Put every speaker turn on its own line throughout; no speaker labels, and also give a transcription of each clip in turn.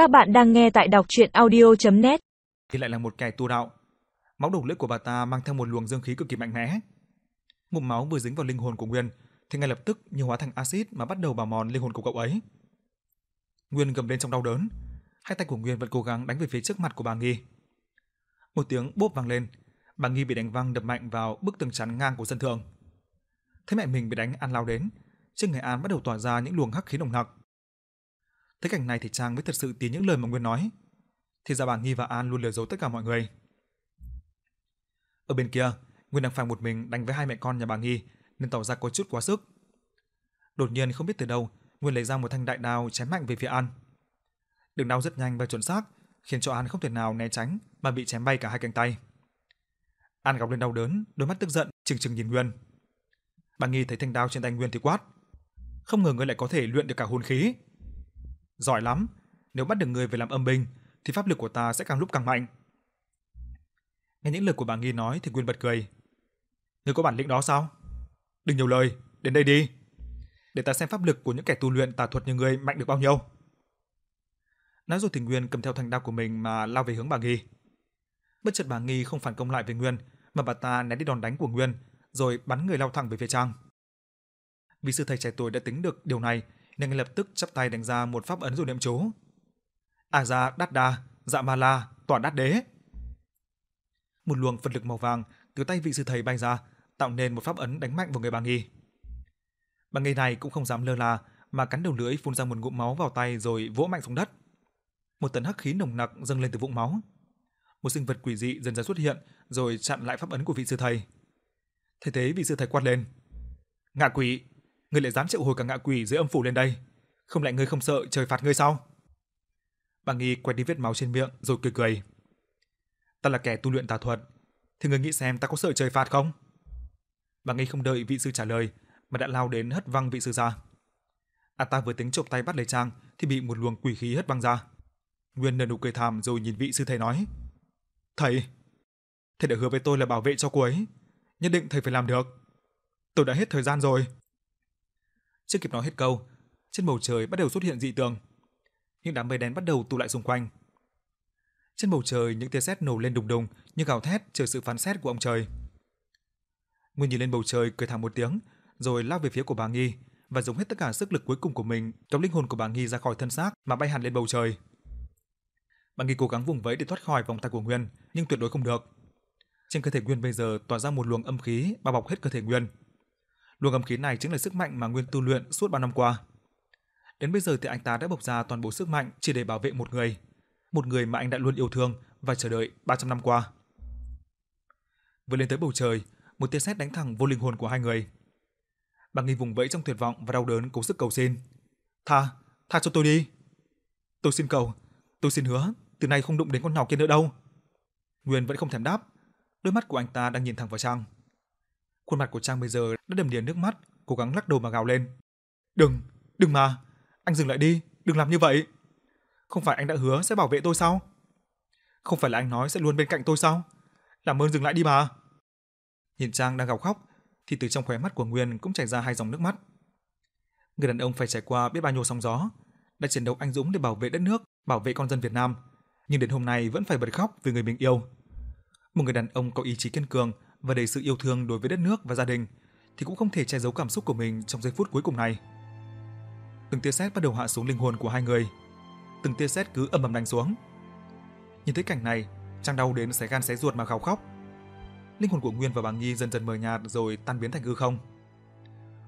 Các bạn đang nghe tại đọc chuyện audio.net
thì lại là một kẻ tu đạo. Máu đục lưỡi của bà ta mang theo một luồng dương khí cực kỳ mạnh mẽ. Ngụm máu vừa dính vào linh hồn của Nguyên thì ngay lập tức như hóa thành axit mà bắt đầu bào mòn linh hồn của cậu ấy. Nguyên gầm lên trong đau đớn, hai tay của Nguyên vẫn cố gắng đánh về phía trước mặt của bà Nghi. Một tiếng bốp vang lên, bà Nghi bị đánh văng đập mạnh vào bức tường chắn ngang của sân thượng. Thấy mẹ mình bị đánh An lao đến, trên người An bắt đầu tỏa ra những luồng hắc khí nồng nặc. Thấy cảnh này thì Trang mới thật sự tin những lời mà Nguyên nói. Thì ra bà Nghi và An luôn lừa dối tất cả mọi người. Ở bên kia, Nguyên đang phải một mình đánh với hai mẹ con nhà bà Nghi nên tỏ ra có chút quá sức. Đột nhiên không biết từ đâu, Nguyên lấy ra một thanh đại đao chém mạnh về phía An. Đường đao rất nhanh và chuẩn xác, khiến cho An không thể nào né tránh mà bị chém bay cả hai cánh tay. An gào lên đau đớn, đôi mắt tức giận chừng chừng nhìn Nguyên. Bà Nghi thấy thanh đao trên tay Nguyên thì quát: "Không ngờ ngươi lại có thể luyện được cả hồn khí." "Giỏi lắm, nếu bắt được ngươi về làm âm binh thì pháp lực của ta sẽ càng lúc càng mạnh." Nghe những lời của bà Nghi nói thì Nguyên bật cười. "Ngươi có bản lĩnh đó sao? Đừng nhiều lời, đến đây đi. Để ta xem pháp lực của những kẻ tu luyện tà thuật như ngươi mạnh được bao nhiêu." Nói rồi thì Nguyên cầm theo thanh đao của mình mà lao về hướng bà Nghi. Bất chợt bà Nghi không phản công lại với Nguyên, mà bà ta né đi đòn đánh của Nguyên, rồi bắn người lao thẳng về phía Trang. Vì sư thầy trẻ tuổi đã tính được điều này, nên ngay lập tức chắp tay đánh ra một pháp ấn rồi niệm chú. A Ra Đát Đa, Dạ Ma La, Tỏa Đát Đế. Một luồng Phật lực màu vàng từ tay vị sư thầy bay ra, tạo nên một pháp ấn đánh mạnh vào người bà Nghi. Bà Nghi này cũng không dám lơ là, mà cắn đầu lưỡi phun ra một ngụm máu vào tay rồi vỗ mạnh xuống đất. Một tấn hắc khí nồng nặc dâng lên từ vũng máu. Một sinh vật quỷ dị dần dần xuất hiện, rồi chặn lại pháp ấn của vị sư thầy. Thế thế vị sư thầy quát lên: "Ngạ quỷ, ngươi lại dám triệu hồi cả ngạ quỷ dưới âm phủ lên đây, không lẽ ngươi không sợ trời phạt ngươi sao?" Bà Nghi quẹt đi vết máu trên miệng rồi cười cười. "Ta là kẻ tu luyện tà thuật, thì ngươi nghĩ xem ta có sợ trời phạt không?" Bà Nghi không đợi vị sư trả lời mà đã lao đến hất văng vị sư ra. A ta vừa tính chộp tay bắt lấy Trang thì bị một luồng quỷ khí hất văng ra. Nguyên nở nụ cười thảm rồi nhìn vị sư thầy nói: "Thầy, thầy đã hứa với tôi là bảo vệ cho cô ấy, nhất định thầy phải làm được. Tôi đã hết thời gian rồi." Chưa kịp nói hết câu, trên bầu trời bắt đầu xuất hiện dị tượng. Những đám mây đen bắt đầu tụ lại xung quanh. Trên bầu trời những tia sét nổ lên đùng đùng như gào thét chờ sự phán xét của ông trời. Nguyên nhìn lên bầu trời cười thảm một tiếng, rồi lao về phía của bà Nghi và dùng hết tất cả sức lực cuối cùng của mình kéo linh hồn của bà Nghi ra khỏi thân xác mà bay hẳn lên bầu trời. Bà Nghi cố gắng vùng vẫy để thoát khỏi vòng tay của Nguyên, nhưng tuyệt đối không được. Trên cơ thể Nguyên bây giờ tỏa ra một luồng âm khí bao bọc hết cơ thể Nguyên. Luồng âm khí này chính là sức mạnh mà Nguyên tu luyện suốt bao năm qua. Đến bây giờ thì anh ta đã bộc ra toàn bộ sức mạnh chỉ để bảo vệ một người, một người mà anh đã luôn yêu thương và chờ đợi 300 năm qua. Vừa lên tới bầu trời, một tia sét đánh thẳng vô linh hồn của hai người. Bà Nghi vùng vẫy trong tuyệt vọng và đau đớn cố sức cầu xin. "Tha, tha cho tôi đi. Tôi xin cầu, tôi xin hứa, từ nay không đụng đến con nhỏ kia nữa đâu." Nguyên vẫn không thèm đáp, đôi mắt của anh ta đang nhìn thẳng vào Trang. Khuôn mặt của Trang bây giờ đã đầm đìa nước mắt, cố gắng lắc đầu mà gào lên. "Đừng, đừng mà, anh dừng lại đi, đừng làm như vậy. Không phải anh đã hứa sẽ bảo vệ tôi sao? Không phải là anh nói sẽ luôn bên cạnh tôi sao? Làm ơn dừng lại đi mà." Nhìn Trang đang gào khóc, thì từ trong khóe mắt của Nguyên cũng chảy ra hai dòng nước mắt. Người đàn ông phải trải qua biết bao nhiêu sóng gió, đã chiến đấu anh dũng để bảo vệ đất nước, bảo vệ con dân Việt Nam, nhưng đến hôm nay vẫn phải bật khóc vì người mình yêu. Một người đàn ông có ý chí kiên cường và đầy sự yêu thương đối với đất nước và gia đình thì cũng không thể che giấu cảm xúc của mình trong giây phút cuối cùng này. Từng tia sét bắt đầu hạ xuống linh hồn của hai người. Từng tia sét cứ ầm ầm đánh xuống. Nhìn thấy cảnh này, Trang đau đến xé gan xé ruột mà gào khóc. Linh hồn của Nguyên và bà Nghi dần dần mờ nhạt rồi tan biến thành hư không.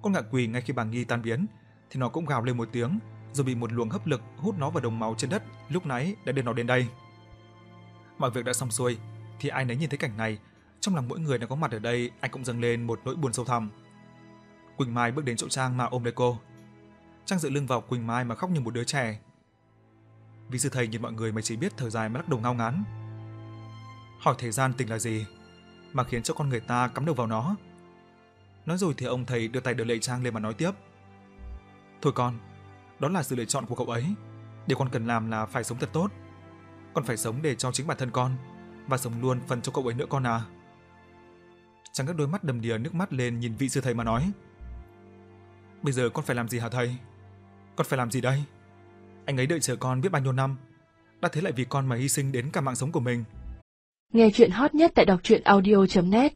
Con ngạ quỷ ngay khi bà Nghi tan biến thì nó cũng gào lên một tiếng rồi bị một luồng hấp lực hút nó vào đồng máu trên đất lúc nãy đã đưa nó đến đây. Mọi việc đã xong xuôi thì ai nấy nhìn thấy cảnh này, trong lòng mỗi người đang có mặt ở đây, anh cũng dâng lên một nỗi buồn sâu thẳm. Quỳnh Mai bước đến chỗ Trang mà ôm lấy cô. Trang dựa lưng vào Quỳnh Mai mà khóc như một đứa trẻ. Vì sư thầy nhìn mọi người mà chỉ biết thở dài mà lắc đầu ngao ngán. Hỏi thời gian tình là gì mà khiến cho con người ta cắm đầu vào nó. Nói rồi thì ông thầy đưa tay đỡ Lệ Trang lên mà nói tiếp. Thôi con, đó là sự lựa chọn của cậu ấy. Điều con cần làm là phải sống thật tốt. Con phải sống để cho chính bản thân con và sống luôn phần cho cậu ấy nữa con à chàng các đôi mắt đầm đìa nước mắt lên nhìn vị sư thầy mà nói. Bây giờ con phải làm gì hả thầy? Con phải làm gì đây? Anh ấy đợi chờ con biết bao nhiêu năm, đã thế lại vì con mà hy sinh đến cả mạng sống của mình.
Nghe chuyện hot nhất tại đọc truyện audio.net